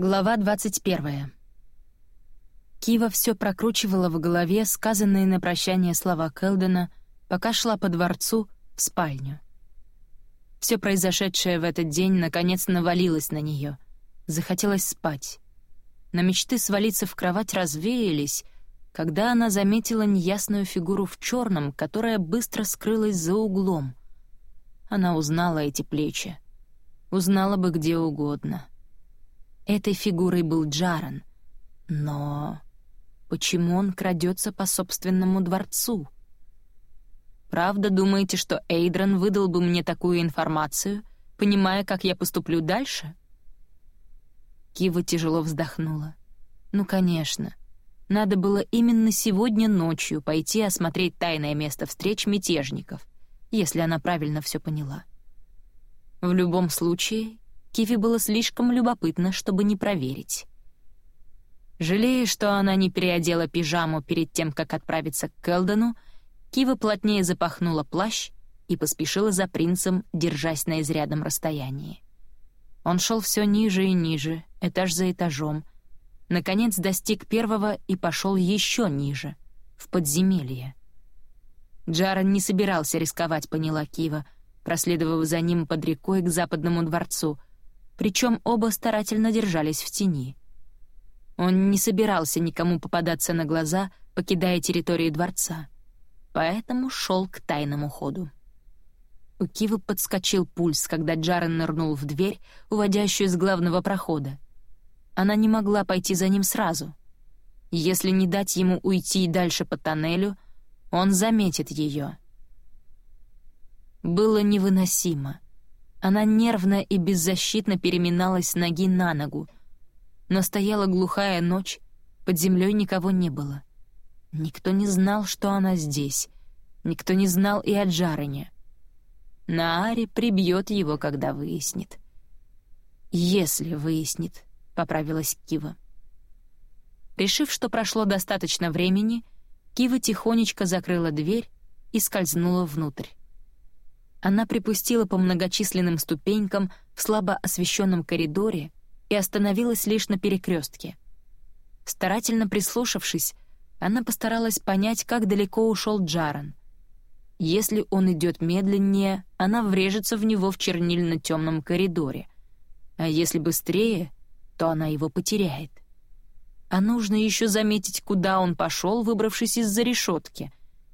Глава 21. Кива все прокручивала в голове сказанные на прощание слова Келдена, пока шла по дворцу в спальню. Все произошедшее в этот день наконец навалилось на нее. Захотелось спать. Но мечты свалиться в кровать развеялись, когда она заметила неясную фигуру в черном, которая быстро скрылась за углом. Она узнала эти плечи. Узнала бы где угодно — Этой фигурой был Джаран. Но почему он крадется по собственному дворцу? Правда, думаете, что Эйдрон выдал бы мне такую информацию, понимая, как я поступлю дальше? Кива тяжело вздохнула. Ну, конечно. Надо было именно сегодня ночью пойти осмотреть тайное место встреч мятежников, если она правильно все поняла. В любом случае, Киви было слишком любопытно, чтобы не проверить. Жалея, что она не переодела пижаму перед тем, как отправиться к Келдону, Кива плотнее запахнула плащ и поспешила за принцем, держась на изрядном расстоянии. Он шел все ниже и ниже, этаж за этажом. Наконец достиг первого и пошел еще ниже, в подземелье. Джаран не собирался рисковать, поняла Кива, проследовав за ним под рекой к западному дворцу — причем оба старательно держались в тени. Он не собирался никому попадаться на глаза, покидая территорию дворца, поэтому шел к тайному ходу. У Кивы подскочил пульс, когда Джарен нырнул в дверь, уводящую с главного прохода. Она не могла пойти за ним сразу. Если не дать ему уйти дальше по тоннелю, он заметит ее. Было невыносимо — она нервно и беззащитно переминалась с ноги на ногу. Но стояла глухая ночь, под землей никого не было. Никто не знал, что она здесь. Никто не знал и о Джарене. Наари прибьет его, когда выяснит. «Если выяснит», — поправилась Кива. Решив, что прошло достаточно времени, Кива тихонечко закрыла дверь и скользнула внутрь. Она припустила по многочисленным ступенькам в слабо освещенном коридоре и остановилась лишь на перекрестке. Старательно прислушавшись, она постаралась понять, как далеко ушел Джаран. Если он идет медленнее, она врежется в него в чернильно-темном коридоре, а если быстрее, то она его потеряет. А нужно еще заметить, куда он пошел, выбравшись из-за решетки.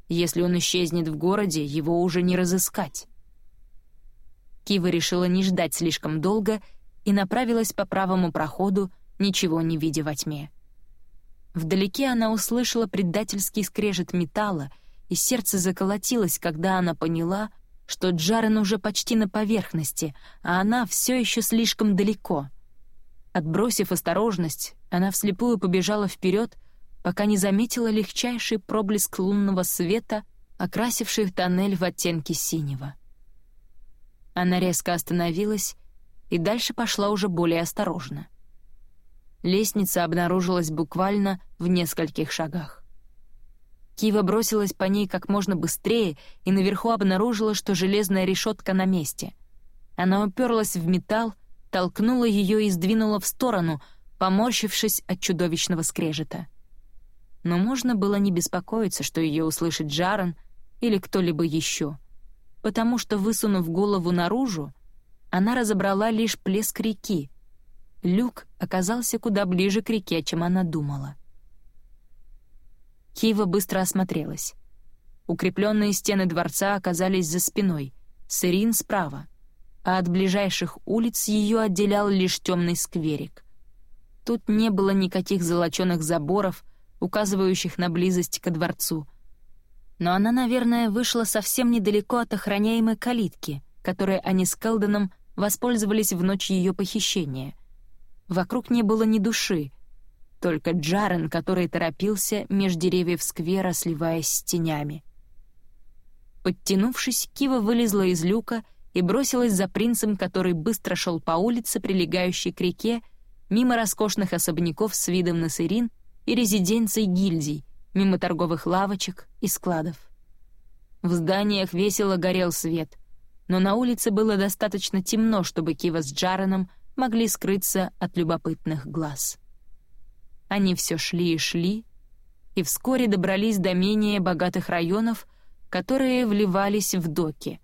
Если он исчезнет в городе, его уже не разыскать. Кива решила не ждать слишком долго и направилась по правому проходу, ничего не видя во тьме. Вдалеке она услышала предательский скрежет металла, и сердце заколотилось, когда она поняла, что Джарен уже почти на поверхности, а она все еще слишком далеко. Отбросив осторожность, она вслепую побежала вперед, пока не заметила легчайший проблеск лунного света, окрасивший тоннель в оттенке синего. Она резко остановилась и дальше пошла уже более осторожно. Лестница обнаружилась буквально в нескольких шагах. Кива бросилась по ней как можно быстрее и наверху обнаружила, что железная решетка на месте. Она уперлась в металл, толкнула ее и сдвинула в сторону, поморщившись от чудовищного скрежета. Но можно было не беспокоиться, что ее услышит Джаран или кто-либо еще — потому что, высунув голову наружу, она разобрала лишь плеск реки. Люк оказался куда ближе к реке, чем она думала. Кива быстро осмотрелась. Укрепленные стены дворца оказались за спиной, Сырин справа, а от ближайших улиц ее отделял лишь темный скверик. Тут не было никаких золоченых заборов, указывающих на близость ко дворцу — но она, наверное, вышла совсем недалеко от охраняемой калитки, которой они с Келденом воспользовались в ночь ее похищения. Вокруг не было ни души, только Джарен, который торопился меж деревьев сквера, сливаясь с тенями. Подтянувшись, Кива вылезла из люка и бросилась за принцем, который быстро шел по улице, прилегающей к реке, мимо роскошных особняков с видом на Сырин и резиденций гильдий, мимо торговых лавочек и складов. В зданиях весело горел свет, но на улице было достаточно темно, чтобы Кива с Джареном могли скрыться от любопытных глаз. Они все шли и шли, и вскоре добрались до менее богатых районов, которые вливались в доки.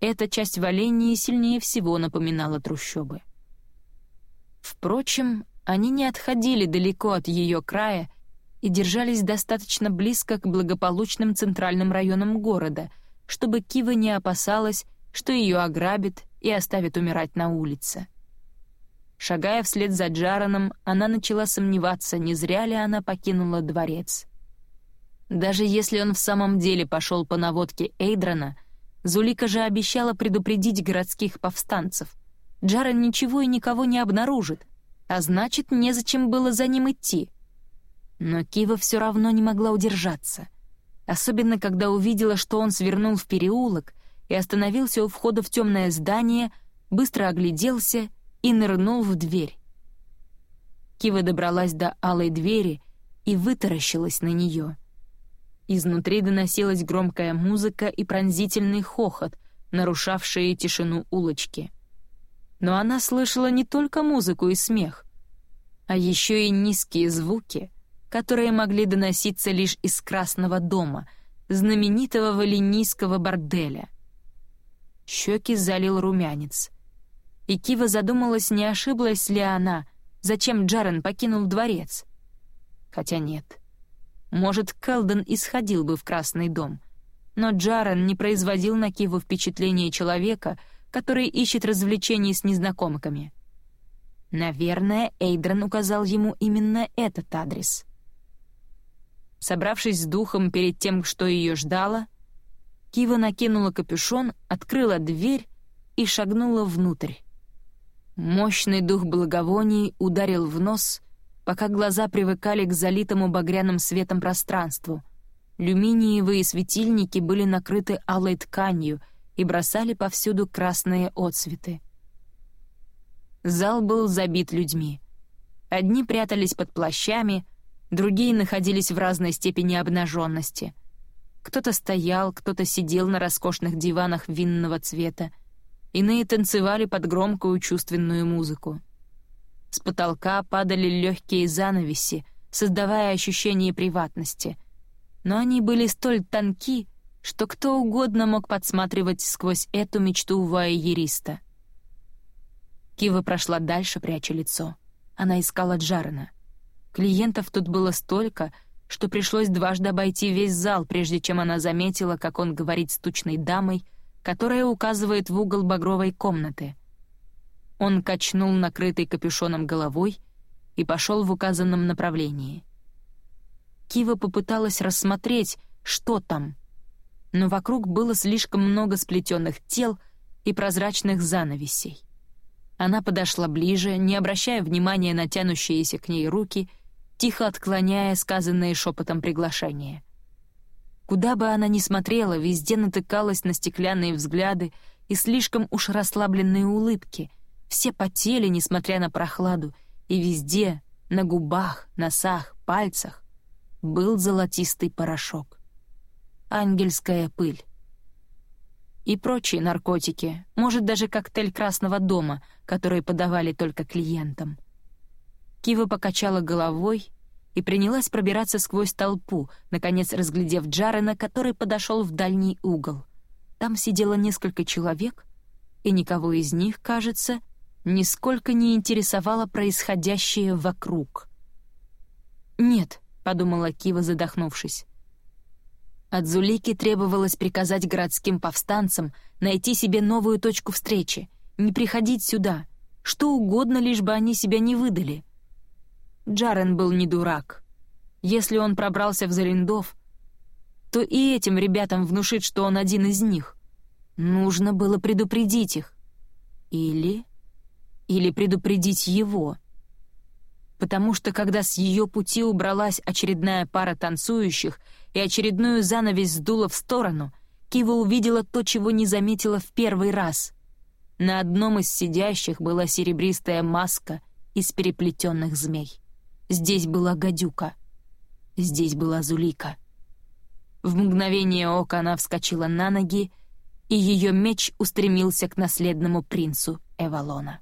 Эта часть Валении сильнее всего напоминала трущобы. Впрочем, они не отходили далеко от ее края и держались достаточно близко к благополучным центральным районам города, чтобы Кива не опасалась, что ее ограбят и оставят умирать на улице. Шагая вслед за Джараном, она начала сомневаться, не зря ли она покинула дворец. Даже если он в самом деле пошел по наводке Эйдрона, Зулика же обещала предупредить городских повстанцев. Джаран ничего и никого не обнаружит, а значит, незачем было за ним идти. Но Кива все равно не могла удержаться, особенно когда увидела, что он свернул в переулок и остановился у входа в темное здание, быстро огляделся и нырнул в дверь. Кива добралась до алой двери и вытаращилась на нее. Изнутри доносилась громкая музыка и пронзительный хохот, нарушавшие тишину улочки. Но она слышала не только музыку и смех, а еще и низкие звуки, которые могли доноситься лишь из Красного дома, знаменитого валинийского борделя. Щеки залил румянец — и Кива задумалась, не ошиблась ли она, зачем Джарен покинул дворец. Хотя нет. Может, Келден исходил бы в Красный дом, но Джарен не производил на Киву впечатление человека, который ищет развлечений с незнакомками. Наверное, Эйдрон указал ему именно этот адрес. Собравшись с духом перед тем, что ее ждало, Кива накинула капюшон, открыла дверь и шагнула внутрь. Мощный дух благовоний ударил в нос, пока глаза привыкали к залитому багряным светом пространству. Люминиевые светильники были накрыты алой тканью и бросали повсюду красные отсветы. Зал был забит людьми. Одни прятались под плащами, другие находились в разной степени обнаженности. Кто-то стоял, кто-то сидел на роскошных диванах винного цвета, Иные танцевали под громкую чувственную музыку. С потолка падали легкие занавеси, создавая ощущение приватности. Но они были столь тонки, что кто угодно мог подсматривать сквозь эту мечту вуайериста. Кива прошла дальше, пряча лицо. Она искала Джарена. Клиентов тут было столько, что пришлось дважды обойти весь зал, прежде чем она заметила, как он говорит с тучной дамой — которая указывает в угол багровой комнаты. Он качнул накрытой капюшоном головой и пошел в указанном направлении. Кива попыталась рассмотреть, что там, но вокруг было слишком много сплетенных тел и прозрачных занавесей. Она подошла ближе, не обращая внимания на тянущиеся к ней руки, тихо отклоняя сказанные шепотом приглашения. Куда бы она ни смотрела, везде натыкалась на стеклянные взгляды и слишком уж расслабленные улыбки. Все потели, несмотря на прохладу, и везде, на губах, носах, пальцах, был золотистый порошок. Ангельская пыль. И прочие наркотики, может, даже коктейль Красного дома, который подавали только клиентам. Кива покачала головой и принялась пробираться сквозь толпу, наконец разглядев Джарена, который подошел в дальний угол. Там сидело несколько человек, и никого из них, кажется, нисколько не интересовало происходящее вокруг. «Нет», — подумала Кива, задохнувшись. От Зулики требовалось приказать городским повстанцам найти себе новую точку встречи, не приходить сюда, что угодно, лишь бы они себя не выдали — Джарен был не дурак. Если он пробрался в Залиндов, то и этим ребятам внушить, что он один из них. Нужно было предупредить их. Или... Или предупредить его. Потому что когда с ее пути убралась очередная пара танцующих и очередную занавесь сдула в сторону, Кива увидела то, чего не заметила в первый раз. На одном из сидящих была серебристая маска из переплетенных змей. Здесь была гадюка. Здесь была Зулика. В мгновение ока она вскочила на ноги, и ее меч устремился к наследному принцу Эвалона.